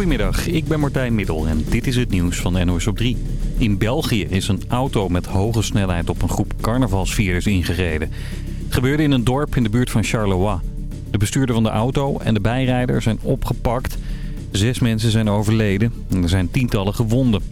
Goedemiddag, ik ben Martijn Middel en dit is het nieuws van NOS op 3. In België is een auto met hoge snelheid op een groep carnavalsvierders ingereden. Het gebeurde in een dorp in de buurt van Charleroi. De bestuurder van de auto en de bijrijder zijn opgepakt. Zes mensen zijn overleden en er zijn tientallen gewonden.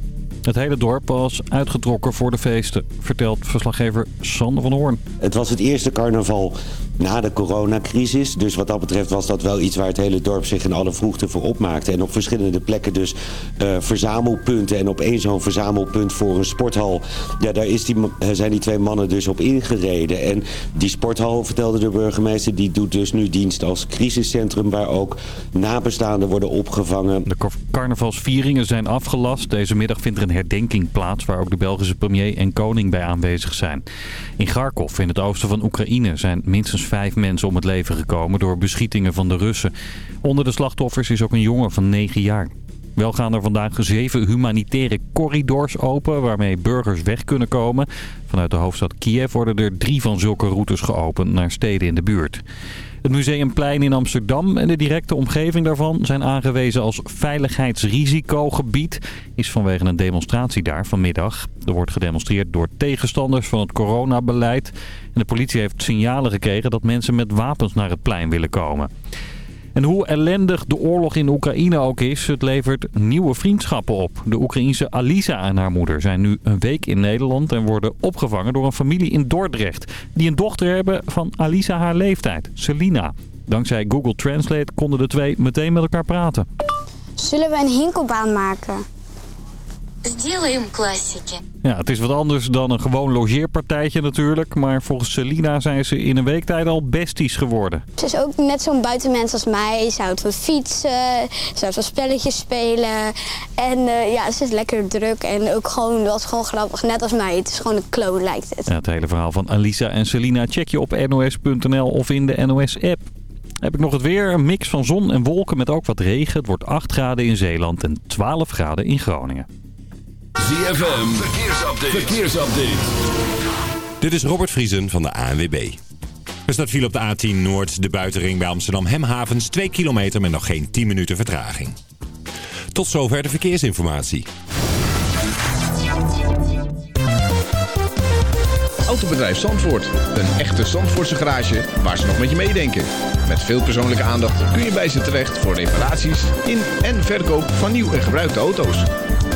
Het hele dorp was uitgetrokken voor de feesten, vertelt verslaggever Sander van Hoorn. Het was het eerste carnaval na de coronacrisis. Dus wat dat betreft was dat wel iets waar het hele dorp zich in alle vroegte voor opmaakte. En op verschillende plekken dus uh, verzamelpunten. En op één zo'n verzamelpunt voor een sporthal. Ja, daar is die, zijn die twee mannen dus op ingereden. En die sporthal, vertelde de burgemeester, die doet dus nu dienst als crisiscentrum... waar ook nabestaanden worden opgevangen. De carnavalsvieringen zijn afgelast. Deze middag vindt er een herdenking plaats... waar ook de Belgische premier en koning bij aanwezig zijn. In Kharkov, in het oosten van Oekraïne, zijn minstens vijf mensen om het leven gekomen door beschietingen van de Russen. Onder de slachtoffers is ook een jongen van 9 jaar. Wel gaan er vandaag zeven humanitaire corridors open waarmee burgers weg kunnen komen. Vanuit de hoofdstad Kiev worden er drie van zulke routes geopend naar steden in de buurt. Het Museumplein in Amsterdam en de directe omgeving daarvan zijn aangewezen als veiligheidsrisicogebied. Is vanwege een demonstratie daar vanmiddag. Er wordt gedemonstreerd door tegenstanders van het coronabeleid. En de politie heeft signalen gekregen dat mensen met wapens naar het plein willen komen. En hoe ellendig de oorlog in Oekraïne ook is, het levert nieuwe vriendschappen op. De Oekraïense Alisa en haar moeder zijn nu een week in Nederland en worden opgevangen door een familie in Dordrecht. Die een dochter hebben van Alisa haar leeftijd, Selina. Dankzij Google Translate konden de twee meteen met elkaar praten. Zullen we een hinkelbaan maken? Сделаем классики. Ja, het is wat anders dan een gewoon logeerpartijtje natuurlijk. Maar volgens Selina zijn ze in een week tijd al besties geworden. Ze is ook net zo'n buitenmens als mij. Ze houdt van fietsen, ze houdt van spelletjes spelen. En uh, ja, ze is lekker druk en ook gewoon, was gewoon grappig. Net als mij, het is gewoon een kloon lijkt het. Ja, het hele verhaal van Alisa en Selina check je op nos.nl of in de NOS-app. Heb ik nog het weer. Een mix van zon en wolken met ook wat regen. Het wordt 8 graden in Zeeland en 12 graden in Groningen. ZFM, verkeersupdate. verkeersupdate. Dit is Robert Vriesen van de ANWB. Er staat viel op de A10 Noord, de buitenring bij Amsterdam Hemhavens. 2 kilometer met nog geen 10 minuten vertraging. Tot zover de verkeersinformatie. Autobedrijf Zandvoort. Een echte Zandvoortse garage waar ze nog met je meedenken. Met veel persoonlijke aandacht kun je bij ze terecht voor reparaties in en verkoop van nieuw en gebruikte auto's.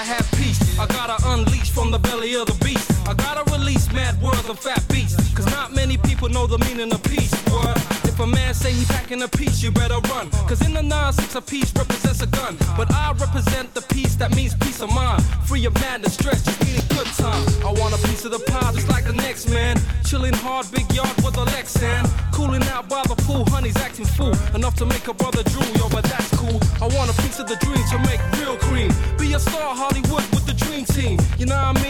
I have peace. I gotta unleash from the belly of the beast. I gotta release mad words of fat beats. Cause not many people know the meaning of peace. Word. If a man say he packing a piece, you better run. Cause in the 9-6 a piece represents a gun. But I represent the peace that means peace of mind. Free of madness, stress, just meaning good time. I want a piece of the pie just like the next man. Chilling hard, big yard with a Lexan. Cooling out by the pool, honey's acting fool. Enough to make a brother drool, yo, but that's cool. I want a piece of the dream to make real cream. Star, Hollywood with the dream team. You know what I mean?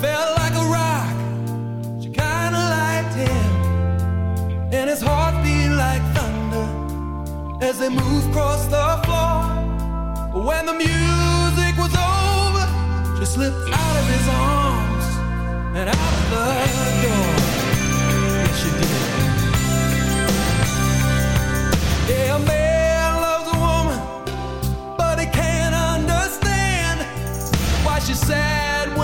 felt like a rock. She kinda liked him, and his heart beat like thunder as they moved across the floor. But when the music was over, she slipped out of his arms and out of the door.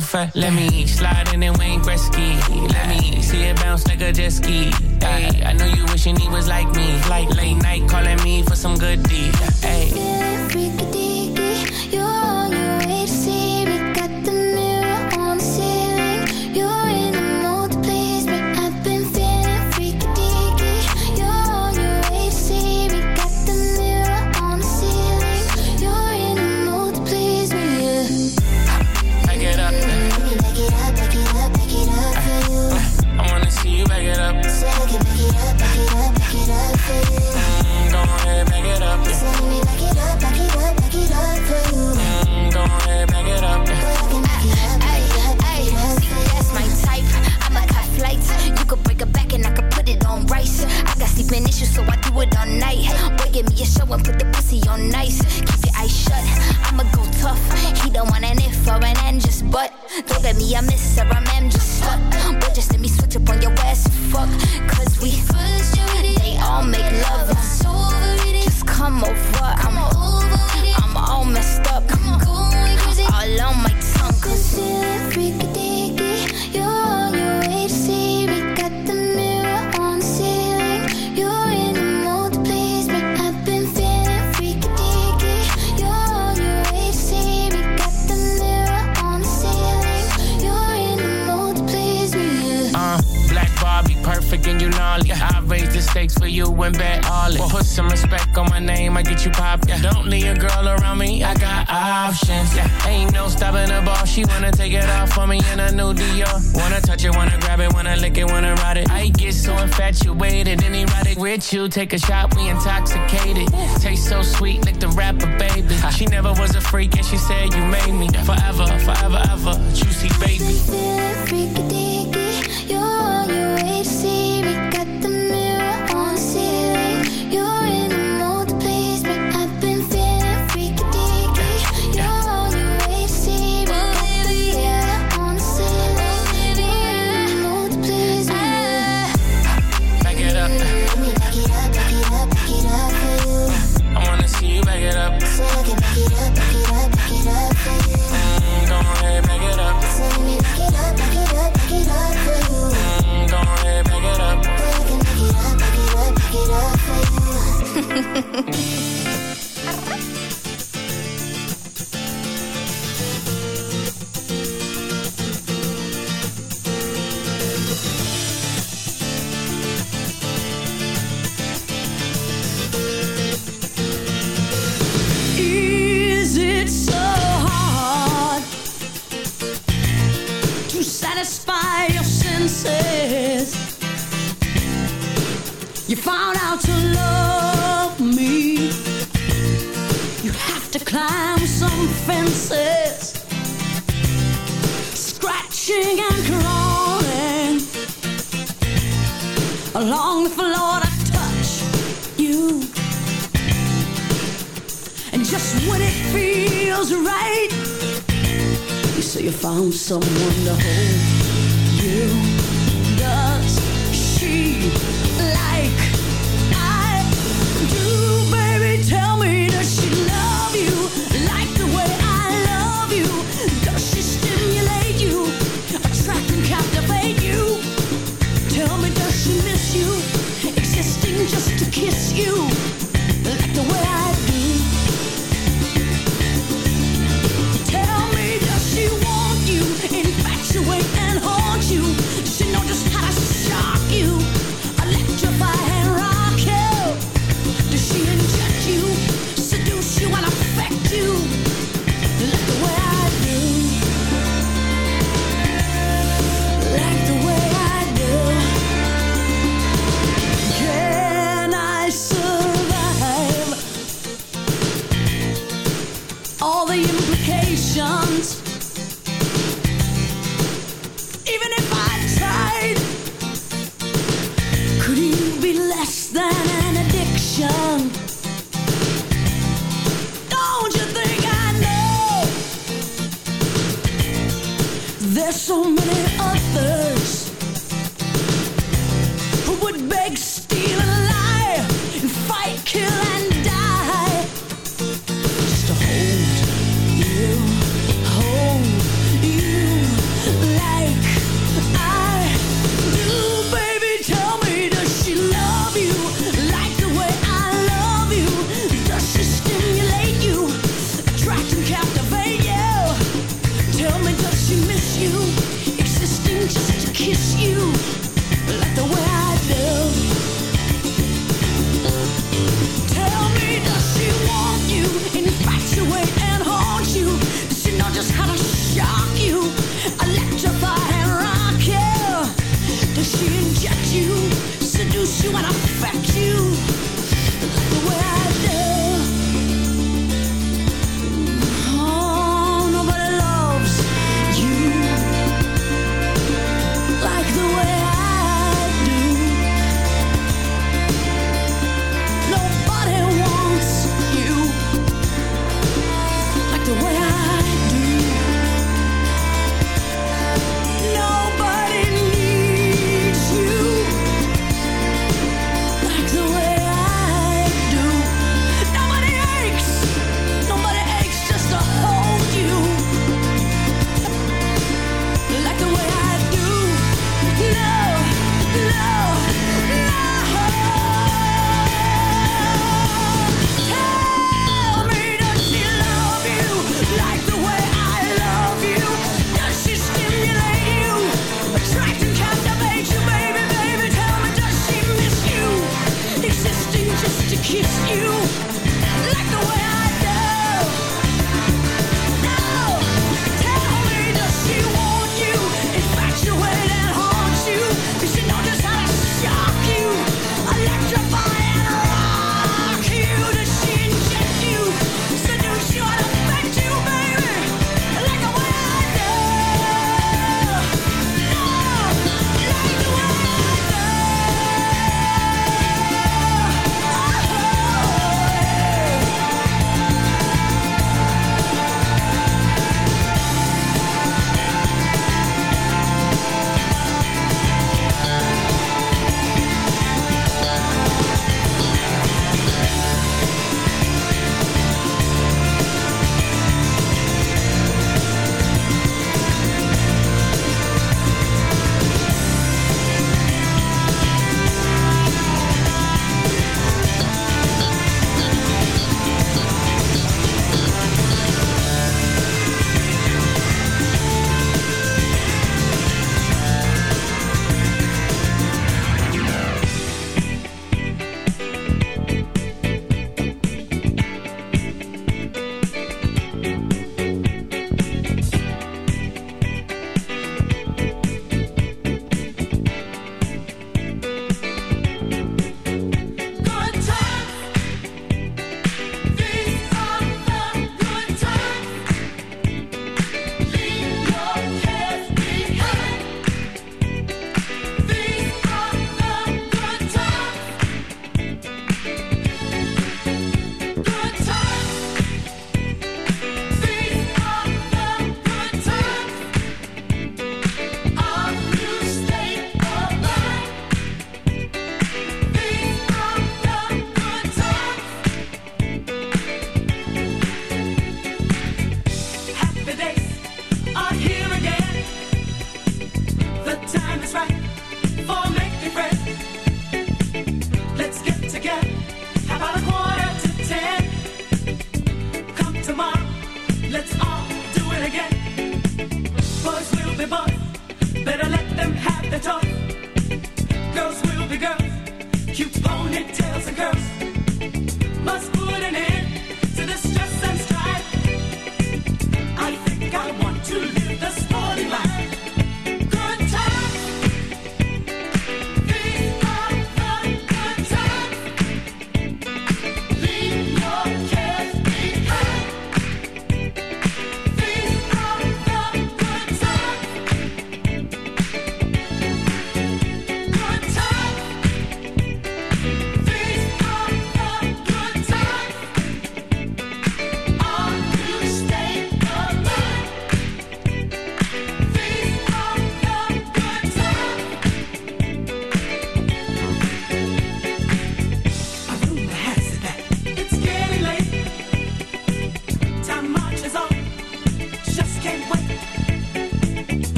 your ass so fat. Let me someone to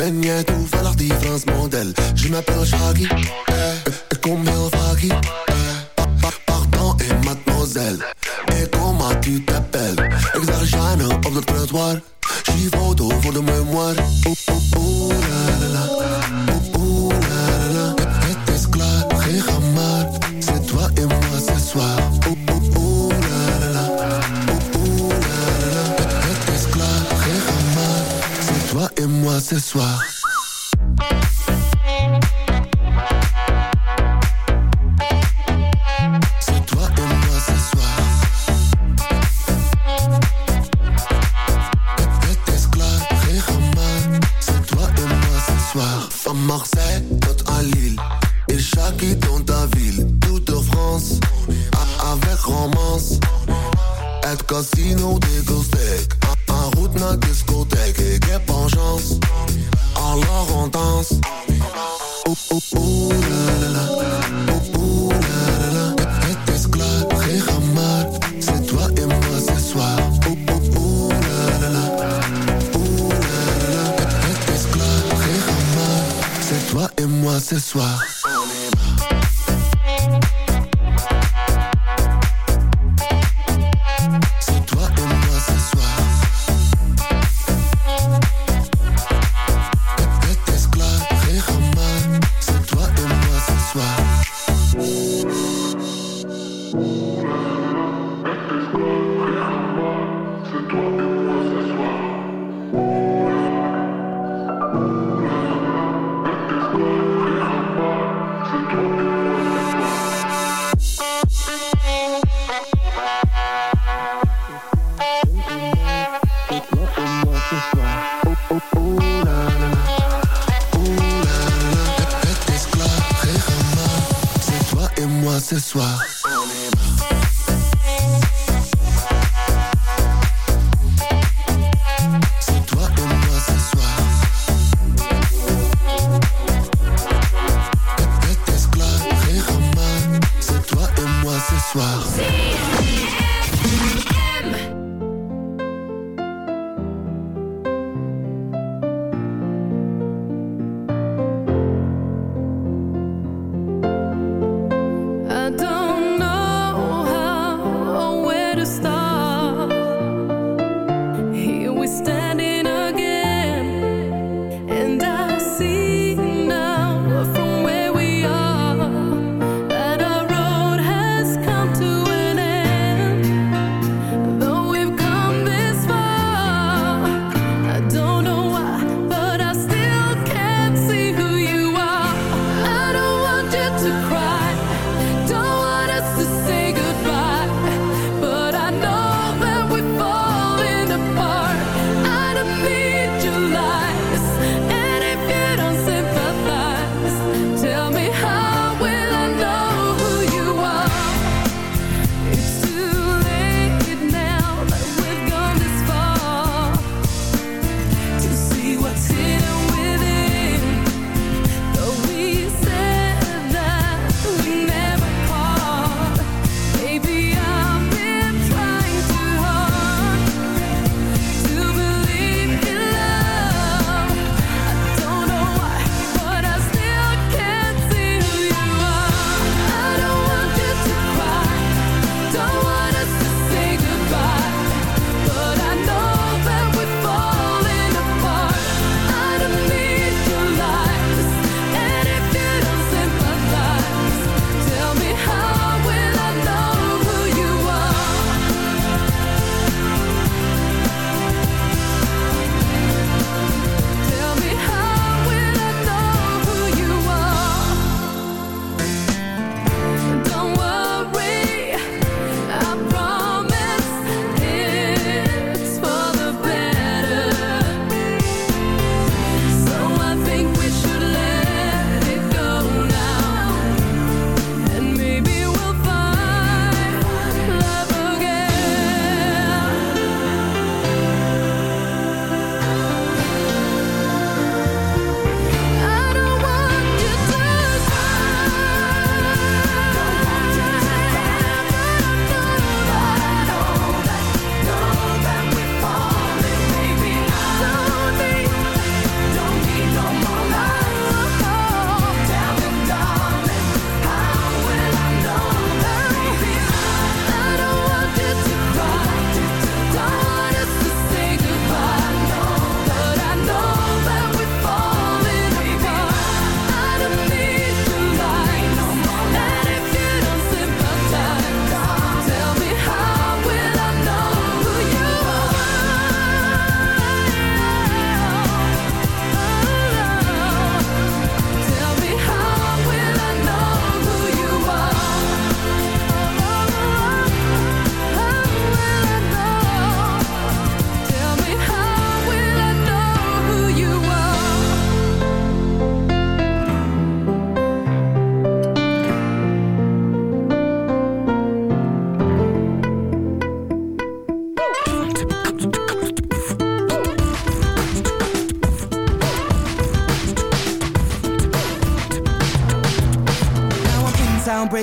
Ben jij toevallig die Frans model? Je m'appelle Shaggy, ik kom heel vaak hier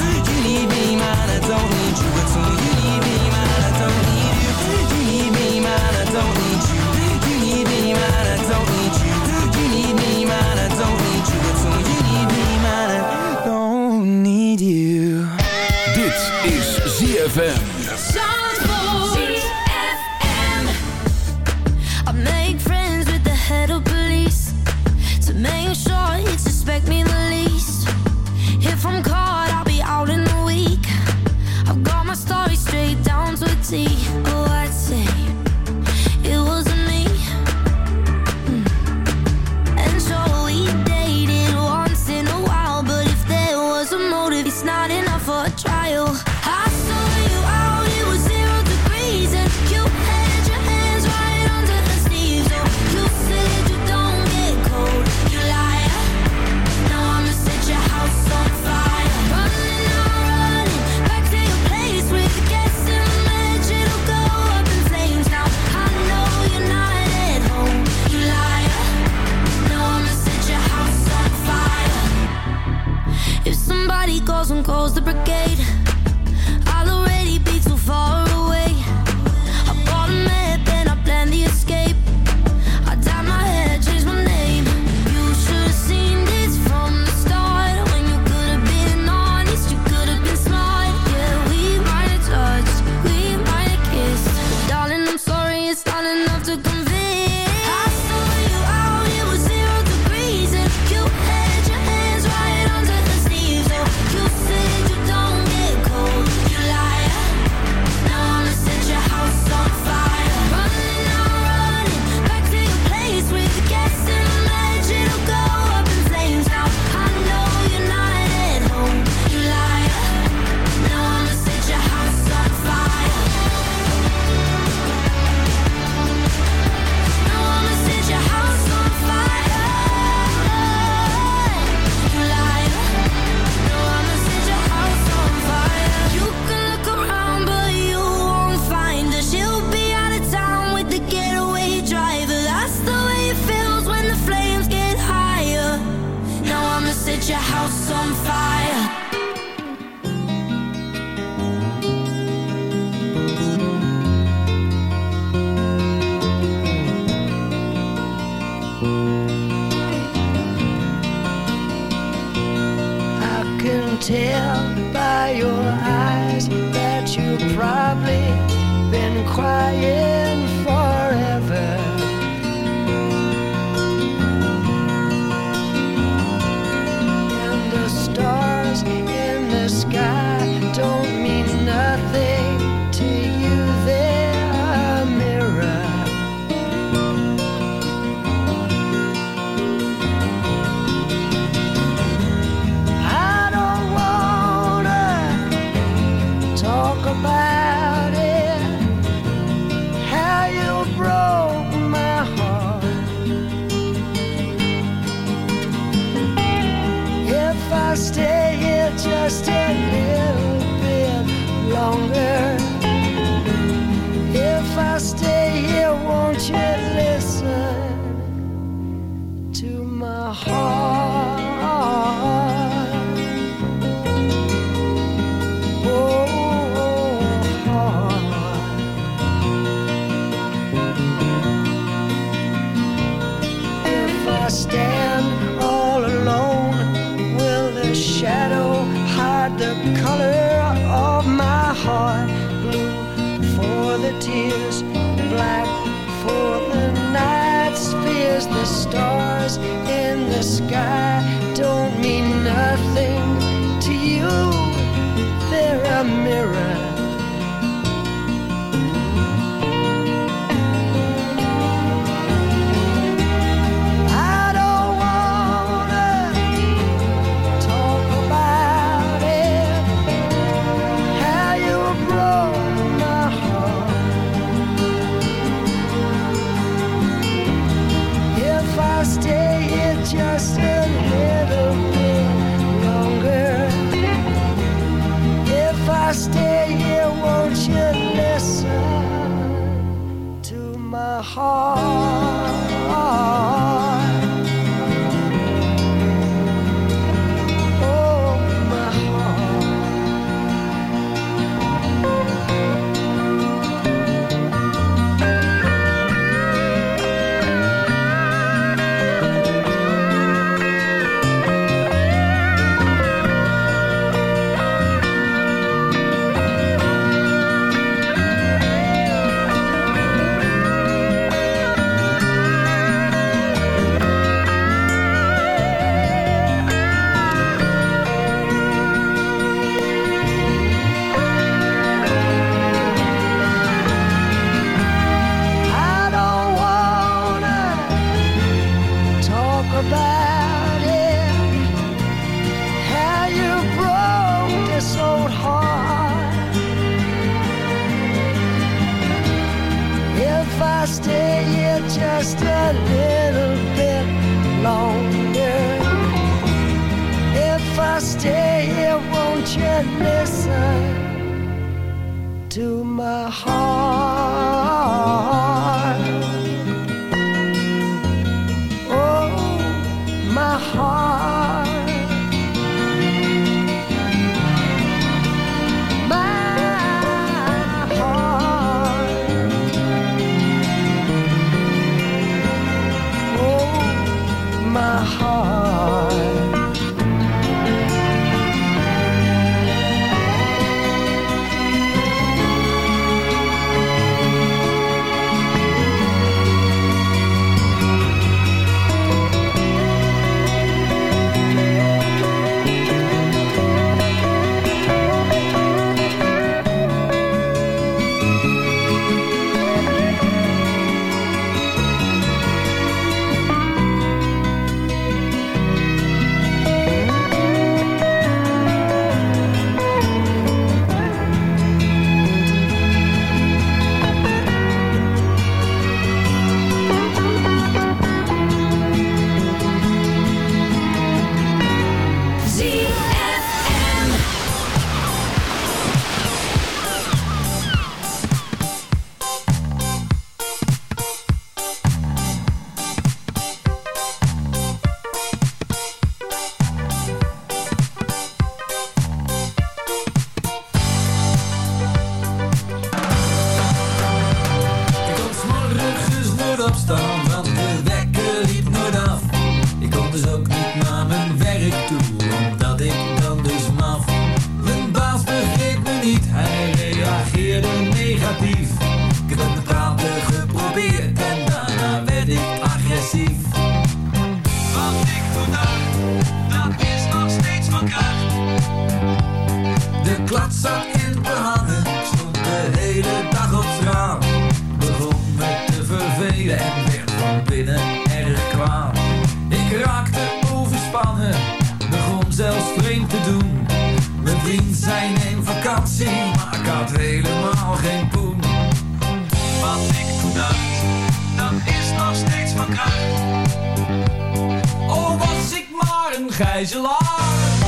down I can tell by your eyes that you've probably been quiet. helemaal geen poen. Wat ik dacht, dat is nog steeds van kracht. Oh, was ik maar een gijzelaar.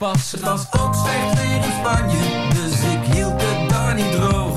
pas. Het was ook slecht weer in Spanje, dus ik hield het daar niet droog.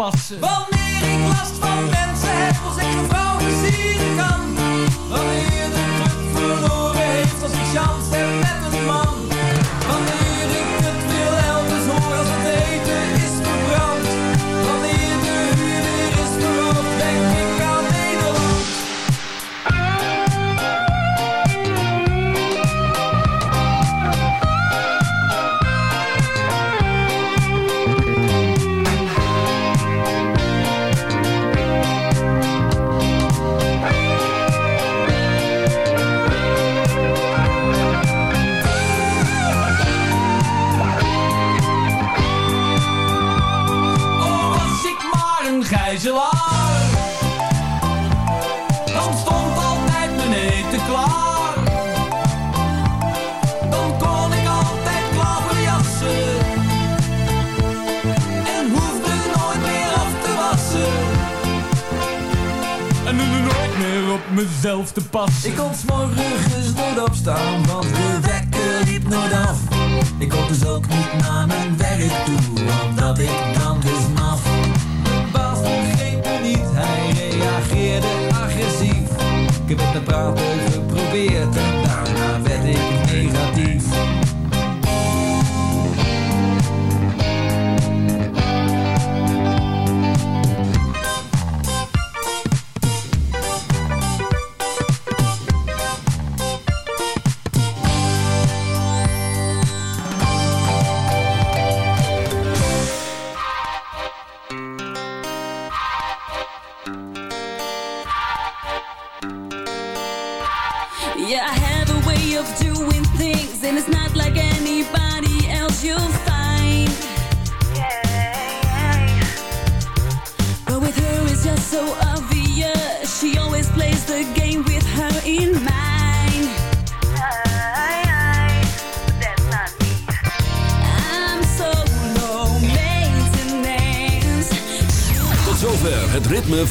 passen. Eh. op mezelf te passen. Ik kon s'morgens nooit opstaan, want de wekker liep nooit af. Ik kon dus ook niet naar mijn werk toe, omdat ik dan dus maf. Mijn baas begreep me niet, hij reageerde agressief. Ik heb het met praten geprobeerd